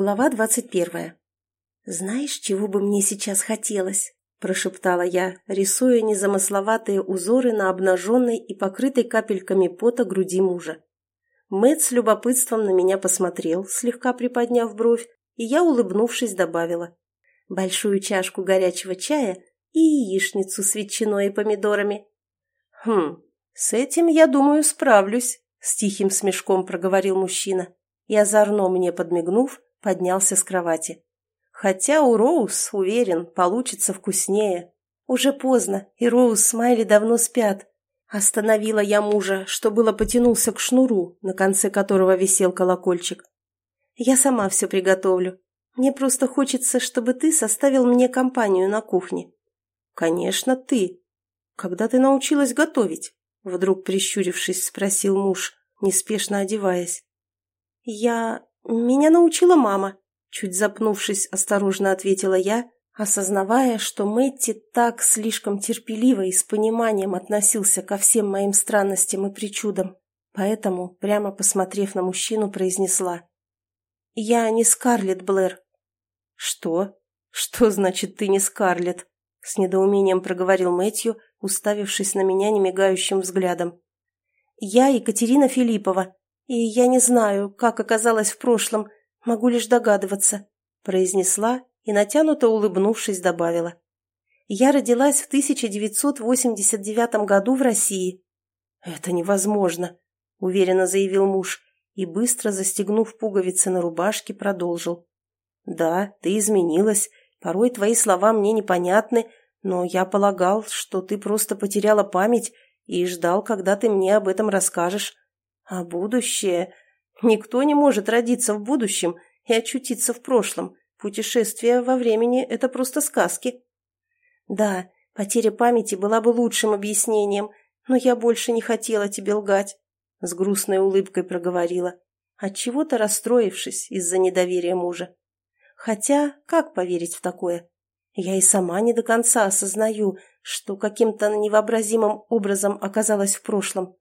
Глава двадцать первая. «Знаешь, чего бы мне сейчас хотелось?» – прошептала я, рисуя незамысловатые узоры на обнаженной и покрытой капельками пота груди мужа. Мэтт с любопытством на меня посмотрел, слегка приподняв бровь, и я, улыбнувшись, добавила. «Большую чашку горячего чая и яичницу с ветчиной и помидорами». «Хм, с этим, я думаю, справлюсь», – с тихим смешком проговорил мужчина. И озорно мне подмигнув, поднялся с кровати. Хотя у Роуз, уверен, получится вкуснее. Уже поздно, и Роуз с Майли давно спят. Остановила я мужа, что было потянулся к шнуру, на конце которого висел колокольчик. Я сама все приготовлю. Мне просто хочется, чтобы ты составил мне компанию на кухне. Конечно, ты. Когда ты научилась готовить? Вдруг прищурившись, спросил муж, неспешно одеваясь. Я... «Меня научила мама», — чуть запнувшись, осторожно ответила я, осознавая, что Мэтти так слишком терпеливо и с пониманием относился ко всем моим странностям и причудам. Поэтому, прямо посмотрев на мужчину, произнесла. «Я не Скарлетт Блэр». «Что? Что значит ты не Скарлетт?» С недоумением проговорил Мэтью, уставившись на меня немигающим взглядом. «Я Екатерина Филиппова», «И я не знаю, как оказалось в прошлом, могу лишь догадываться», произнесла и, натянуто улыбнувшись, добавила. «Я родилась в 1989 году в России». «Это невозможно», — уверенно заявил муж и, быстро застегнув пуговицы на рубашке, продолжил. «Да, ты изменилась, порой твои слова мне непонятны, но я полагал, что ты просто потеряла память и ждал, когда ты мне об этом расскажешь. А будущее? Никто не может родиться в будущем и очутиться в прошлом. Путешествие во времени – это просто сказки. Да, потеря памяти была бы лучшим объяснением, но я больше не хотела тебе лгать. С грустной улыбкой проговорила, отчего-то расстроившись из-за недоверия мужа. Хотя, как поверить в такое? Я и сама не до конца осознаю, что каким-то невообразимым образом оказалась в прошлом.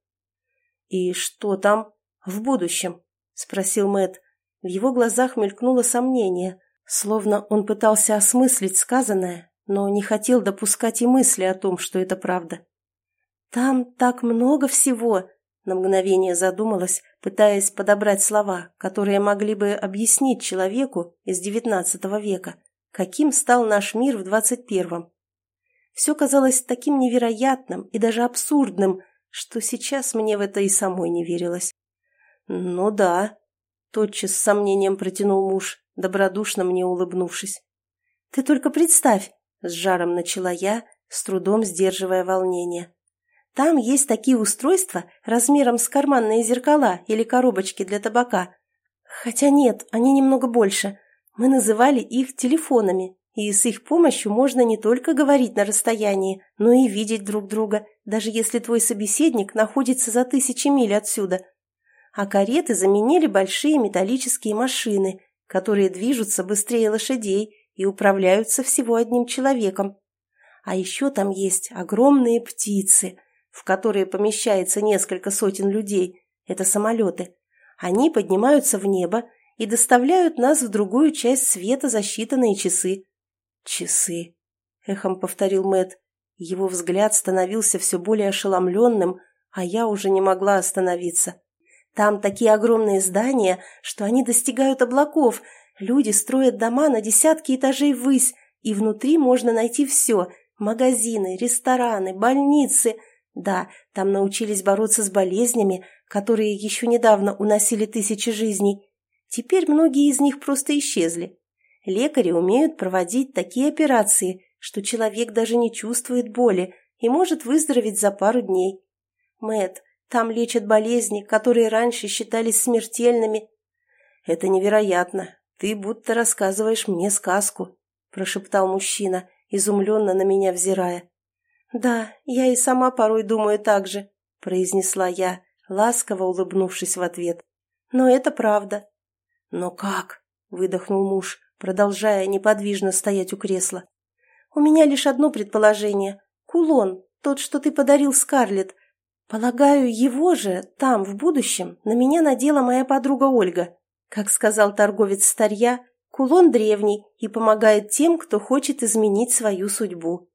«И что там в будущем?» – спросил Мэт. В его глазах мелькнуло сомнение, словно он пытался осмыслить сказанное, но не хотел допускать и мысли о том, что это правда. «Там так много всего!» – на мгновение задумалась, пытаясь подобрать слова, которые могли бы объяснить человеку из девятнадцатого века, каким стал наш мир в двадцать первом. Все казалось таким невероятным и даже абсурдным, что сейчас мне в это и самой не верилось. «Ну да», — тотчас с сомнением протянул муж, добродушно мне улыбнувшись. «Ты только представь», — с жаром начала я, с трудом сдерживая волнение. «Там есть такие устройства размером с карманные зеркала или коробочки для табака. Хотя нет, они немного больше. Мы называли их телефонами и с их помощью можно не только говорить на расстоянии, но и видеть друг друга, даже если твой собеседник находится за тысячи миль отсюда. А кареты заменили большие металлические машины, которые движутся быстрее лошадей и управляются всего одним человеком. А еще там есть огромные птицы, в которые помещается несколько сотен людей. Это самолеты. Они поднимаются в небо и доставляют нас в другую часть света за считанные часы. «Часы», — эхом повторил Мэт. Его взгляд становился все более ошеломленным, а я уже не могла остановиться. «Там такие огромные здания, что они достигают облаков. Люди строят дома на десятки этажей ввысь, и внутри можно найти все – магазины, рестораны, больницы. Да, там научились бороться с болезнями, которые еще недавно уносили тысячи жизней. Теперь многие из них просто исчезли. Лекари умеют проводить такие операции, что человек даже не чувствует боли и может выздороветь за пару дней. Мэт, там лечат болезни, которые раньше считались смертельными. Это невероятно. Ты будто рассказываешь мне сказку, прошептал мужчина, изумленно на меня взирая. Да, я и сама порой думаю так же, произнесла я, ласково улыбнувшись в ответ. Но это правда. Но как? выдохнул муж продолжая неподвижно стоять у кресла. «У меня лишь одно предположение. Кулон, тот, что ты подарил Скарлетт. Полагаю, его же, там, в будущем, на меня надела моя подруга Ольга». Как сказал торговец старья, кулон древний и помогает тем, кто хочет изменить свою судьбу.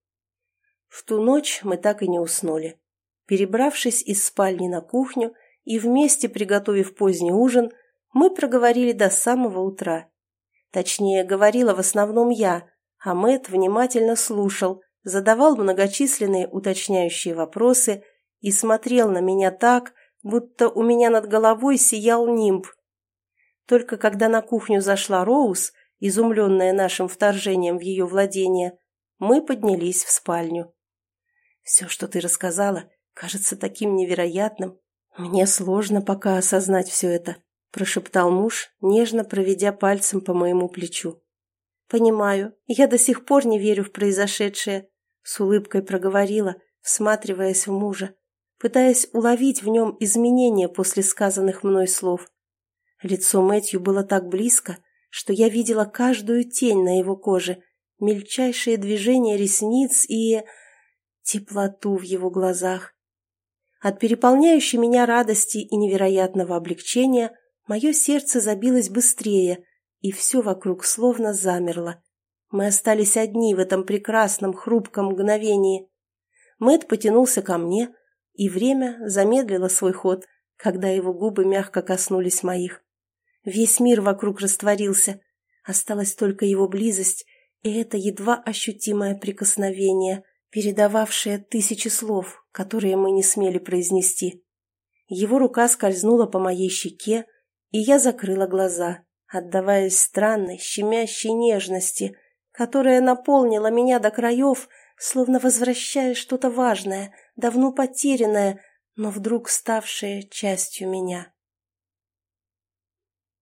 В ту ночь мы так и не уснули. Перебравшись из спальни на кухню и вместе приготовив поздний ужин, мы проговорили до самого утра. Точнее, говорила в основном я, а Мэт внимательно слушал, задавал многочисленные уточняющие вопросы и смотрел на меня так, будто у меня над головой сиял нимб. Только когда на кухню зашла Роуз, изумленная нашим вторжением в ее владение, мы поднялись в спальню. «Все, что ты рассказала, кажется таким невероятным. Мне сложно пока осознать все это», – прошептал муж, нежно проведя пальцем по моему плечу. «Понимаю, я до сих пор не верю в произошедшее», – с улыбкой проговорила, всматриваясь в мужа, пытаясь уловить в нем изменения после сказанных мной слов. Лицо Мэтью было так близко, что я видела каждую тень на его коже, мельчайшие движения ресниц и... теплоту в его глазах. От переполняющей меня радости и невероятного облегчения мое сердце забилось быстрее, и все вокруг словно замерло. Мы остались одни в этом прекрасном хрупком мгновении. Мэт потянулся ко мне, и время замедлило свой ход, когда его губы мягко коснулись моих. Весь мир вокруг растворился. Осталась только его близость и это едва ощутимое прикосновение, передававшее тысячи слов, которые мы не смели произнести. Его рука скользнула по моей щеке, и я закрыла глаза, отдаваясь странной, щемящей нежности, которая наполнила меня до краев, словно возвращая что-то важное, давно потерянное, но вдруг ставшее частью меня.